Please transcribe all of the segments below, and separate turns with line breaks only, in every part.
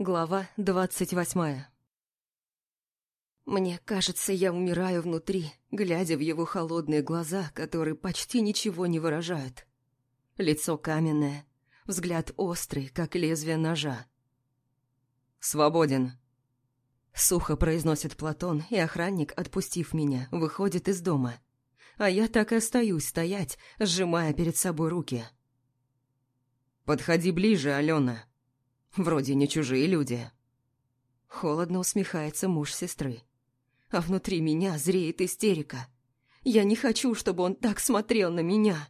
Глава двадцать восьмая Мне кажется, я умираю внутри, глядя в его холодные глаза, которые почти ничего не выражают. Лицо каменное, взгляд острый, как лезвие ножа. «Свободен», — сухо произносит Платон, и охранник, отпустив меня, выходит из дома. А я так и остаюсь стоять, сжимая перед собой руки. «Подходи ближе, Алена», Вроде не чужие люди. Холодно усмехается муж сестры. А внутри меня зреет истерика. Я не хочу, чтобы он так смотрел на меня.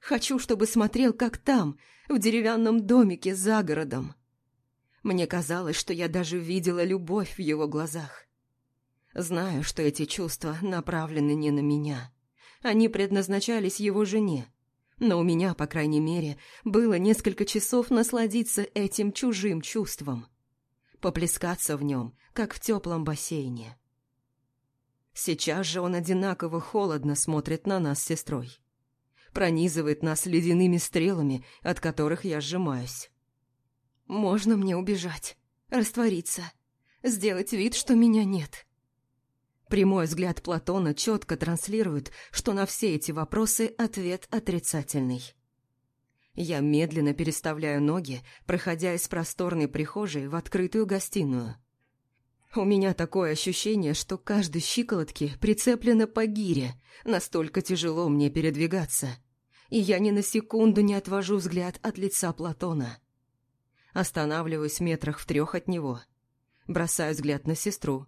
Хочу, чтобы смотрел, как там, в деревянном домике за городом. Мне казалось, что я даже видела любовь в его глазах. Знаю, что эти чувства направлены не на меня. Они предназначались его жене, но у меня, по крайней мере, было несколько часов насладиться этим чужим чувством. Поплескаться в нем, как в теплом бассейне. Сейчас же он одинаково холодно смотрит на нас с сестрой. Пронизывает нас ледяными стрелами, от которых я сжимаюсь. Можно мне убежать, раствориться, сделать вид, что меня нет. Прямой взгляд Платона четко транслирует, что на все эти вопросы ответ отрицательный. Я медленно переставляю ноги, проходя из просторной прихожей в открытую гостиную. У меня такое ощущение, что каждой щиколотке прицеплено по гире, настолько тяжело мне передвигаться. И я ни на секунду не отвожу взгляд от лица Платона. Останавливаюсь метрах в трех от него. Бросаю взгляд на сестру,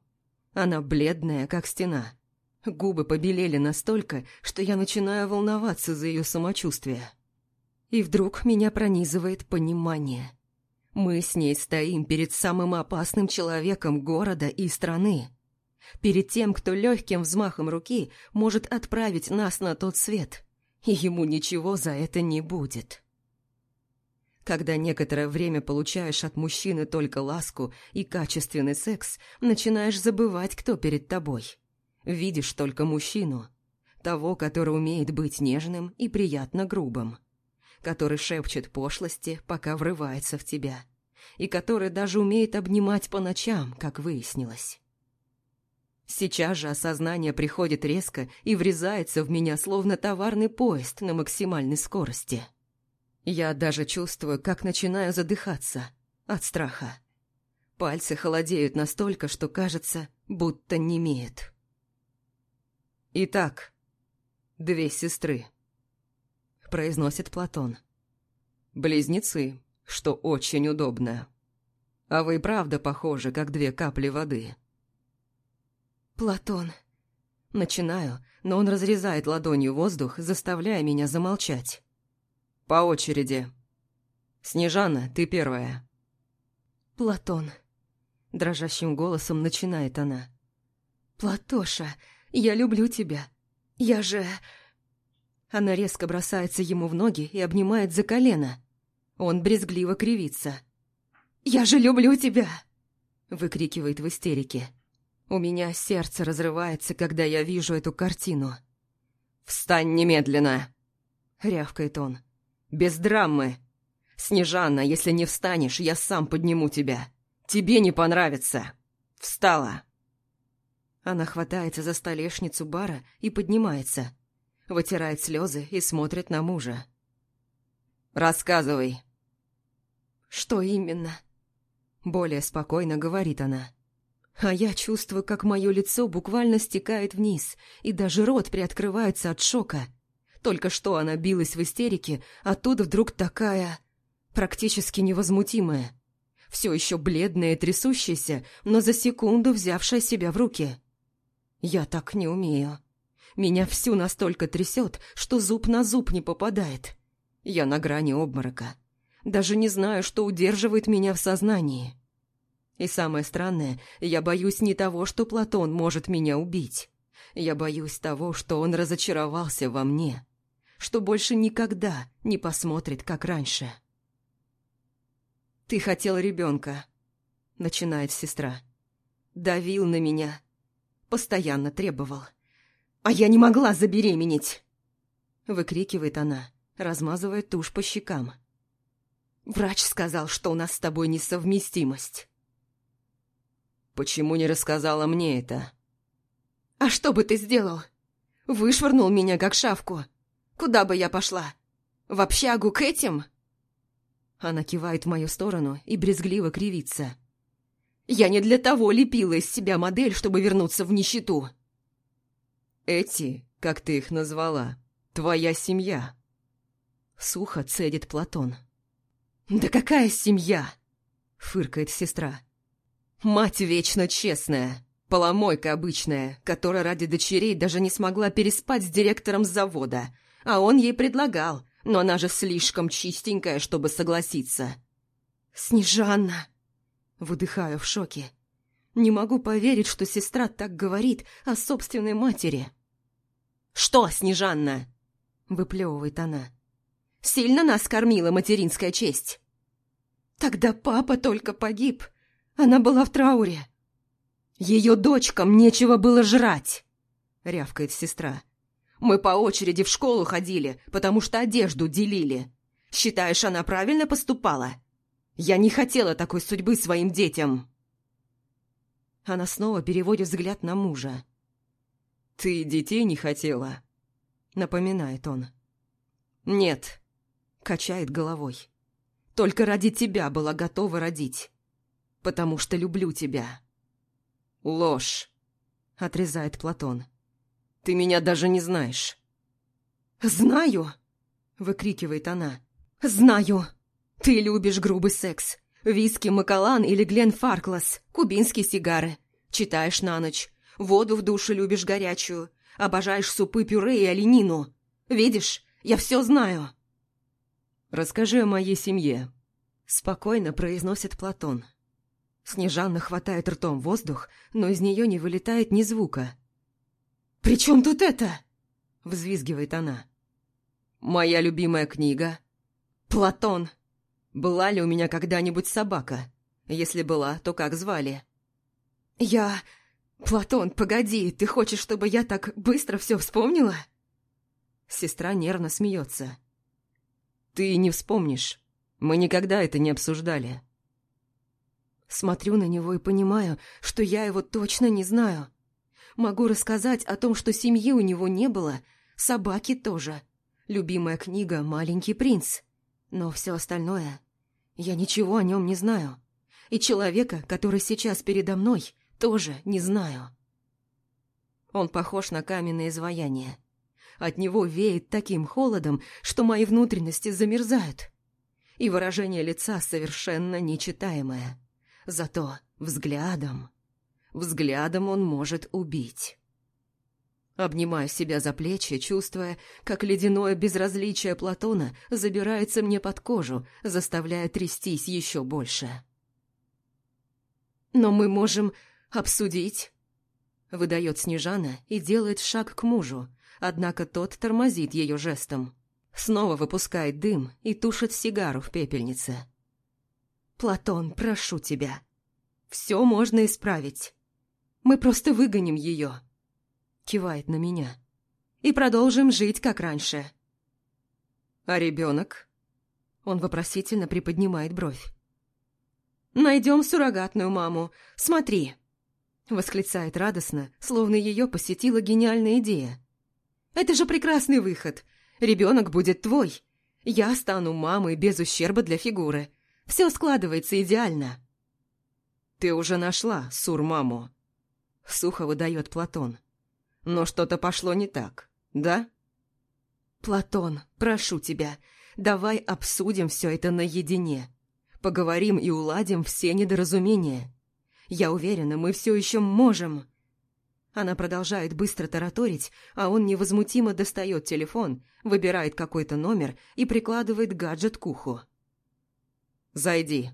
она бледная, как стена. Губы побелели настолько, что я начинаю волноваться за ее самочувствие. И вдруг меня пронизывает понимание. Мы с ней стоим перед самым опасным человеком города и страны. Перед тем, кто легким взмахом руки может отправить нас на тот свет. И ему ничего за это не будет. Когда некоторое время получаешь от мужчины только ласку и качественный секс, начинаешь забывать, кто перед тобой. Видишь только мужчину. Того, который умеет быть нежным и приятно грубым. Который шепчет пошлости, пока врывается в тебя. И который даже умеет обнимать по ночам, как выяснилось. Сейчас же осознание приходит резко и врезается в меня, словно товарный поезд на максимальной скорости. Я даже чувствую, как начинаю задыхаться от страха. Пальцы холодеют настолько, что кажется, будто немеет. «Итак, две сестры», — произносит Платон. «Близнецы, что очень удобно. А вы правда похожи, как две капли воды».
«Платон...»
Начинаю, но он разрезает ладонью воздух, заставляя меня замолчать. По очереди. Снежана, ты первая.
Платон. Дрожащим голосом начинает она. Платоша, я люблю тебя. Я же...
Она резко бросается ему в ноги и обнимает за колено. Он брезгливо кривится.
«Я же люблю тебя!»
Выкрикивает в истерике. У меня сердце разрывается, когда я вижу эту картину. «Встань немедленно!» Рявкает он. Без драмы. Снежана, если не встанешь, я сам подниму тебя. Тебе не понравится. Встала. Она хватается за столешницу бара и поднимается. Вытирает слезы и смотрит на мужа. «Рассказывай».
«Что именно?»
Более спокойно говорит она. А я чувствую, как мое лицо буквально стекает вниз, и даже рот приоткрывается от шока. Только что она билась в истерике, а тут вдруг такая... практически невозмутимая. Все еще бледная и трясущаяся, но за секунду взявшая себя в руки. Я так не умею. Меня всю настолько трясет, что зуб на зуб не попадает. Я на грани обморока. Даже не знаю, что удерживает меня в сознании. И самое странное, я боюсь не того, что Платон может меня убить. Я боюсь того, что он разочаровался во мне что больше никогда не посмотрит, как раньше. «Ты хотел ребенка», — начинает сестра. «Давил на меня. Постоянно требовал. А я не могла забеременеть!» Выкрикивает она, размазывая тушь по щекам. Врач сказал, что у нас с тобой несовместимость. Почему не рассказала мне это?
А что бы ты сделал? Вышвырнул меня как шавку. Куда бы я пошла? В общагу к этим?»
Она кивает в мою сторону и брезгливо кривится.
«Я не для того лепила из себя модель, чтобы вернуться в нищету».
«Эти, как ты их назвала, твоя семья». Сухо цедит Платон.
«Да какая семья?»
— фыркает сестра. «Мать вечно честная, поломойка обычная, которая ради дочерей даже не смогла переспать с директором завода, а он ей предлагал, но она же слишком чистенькая, чтобы согласиться.
«Снежанна!»
Выдыхаю в шоке. Не могу поверить, что сестра так говорит о собственной матери. «Что, Снежанна?» Выплевывает она. «Сильно нас кормила материнская честь?»
«Тогда папа только погиб. Она была в трауре».
«Ее дочкам нечего было жрать!» Рявкает сестра. Мы по очереди в школу ходили, потому что одежду делили. Считаешь, она правильно поступала? Я не хотела такой судьбы своим детям. Она снова переводит взгляд на мужа. «Ты детей не хотела?» Напоминает он. «Нет», — качает головой. «Только ради тебя была готова родить. Потому что люблю тебя». «Ложь», — отрезает Платон. Ты меня даже не знаешь».
«Знаю!» – выкрикивает она. «Знаю! Ты любишь грубый секс. Виски Макалан или Глен Фарклас, кубинские сигары. Читаешь на ночь. Воду в душе любишь горячую. Обожаешь супы-пюре и оленину. Видишь, я все знаю».
«Расскажи о моей семье», – спокойно произносит Платон. Снежанна хватает ртом воздух, но из нее не вылетает ни звука.
«При чем тут это?»
– взвизгивает она. «Моя любимая книга. Платон. Была ли у меня когда-нибудь собака? Если была, то как звали?»
«Я... Платон, погоди, ты хочешь, чтобы я так быстро все вспомнила?»
Сестра нервно смеется. «Ты не вспомнишь. Мы никогда это не обсуждали».
Смотрю на него и понимаю, что я его точно не знаю. Могу рассказать о том, что семьи у него не было, собаки тоже. Любимая книга «Маленький принц». Но все остальное... Я ничего о нем не знаю. И человека, который сейчас передо мной, тоже не знаю.
Он похож на каменное изваяние. От него веет таким холодом, что мои внутренности замерзают. И выражение лица совершенно нечитаемое. Зато взглядом... Взглядом он может убить. Обнимаю себя за плечи, чувствуя, как ледяное безразличие Платона забирается мне под кожу, заставляя трястись еще больше. «Но мы можем обсудить», — выдает Снежана и делает шаг к мужу, однако тот тормозит ее жестом. Снова выпускает дым и тушит сигару в пепельнице. «Платон, прошу тебя. Все можно исправить. Мы просто выгоним ее. Кивает на меня. И продолжим жить, как раньше. А ребенок? Он вопросительно приподнимает бровь. «Найдем суррогатную маму. Смотри!» Восклицает радостно, словно ее посетила гениальная идея. «Это же прекрасный выход. Ребенок будет твой. Я стану мамой без ущерба для фигуры. Все складывается идеально». «Ты уже нашла сур-маму», Сухо выдает Платон. Но что-то пошло не так, да? Платон, прошу тебя, давай обсудим все это наедине. Поговорим и уладим все недоразумения. Я уверена, мы все еще можем. Она продолжает быстро тараторить, а он невозмутимо достает телефон, выбирает какой-то номер и прикладывает гаджет к уху. «Зайди».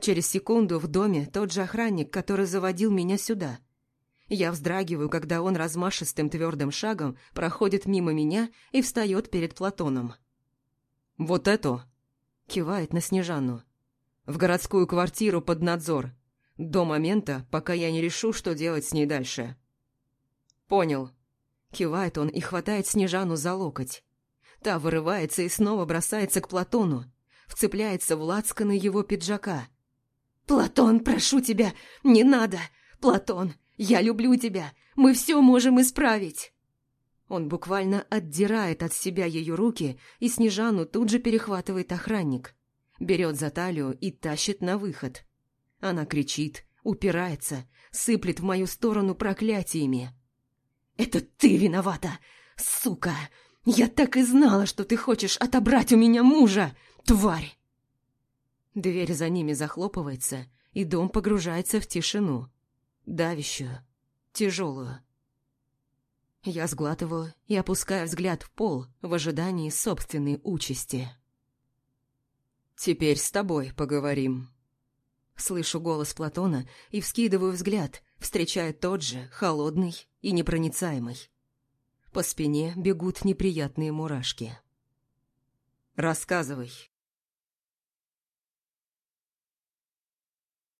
Через секунду в доме тот же охранник, который заводил меня сюда. Я вздрагиваю, когда он размашистым твердым шагом проходит мимо меня и встает перед Платоном. «Вот эту?» – кивает на Снежану. «В городскую квартиру под надзор. До момента, пока я не решу, что делать с ней дальше». «Понял». Кивает он и хватает Снежану за локоть. Та вырывается и снова бросается к Платону.
вцепляется в лацканы его пиджака. «Платон, прошу тебя, не надо! Платон, я люблю тебя! Мы все можем исправить!» Он буквально отдирает от себя ее руки, и Снежану тут же перехватывает охранник. Берет за талию и тащит на выход. Она кричит, упирается, сыплет в мою сторону проклятиями. «Это ты виновата! Сука! Я так и знала, что ты хочешь отобрать у меня мужа, тварь!» Дверь за ними захлопывается, и дом погружается в тишину. Давящую, тяжелую. Я сглатываю и опускаю взгляд в пол в ожидании собственной участи.
«Теперь с тобой поговорим».
Слышу голос Платона и вскидываю взгляд, встречая тот же, холодный и непроницаемый. По спине бегут неприятные мурашки.
«Рассказывай,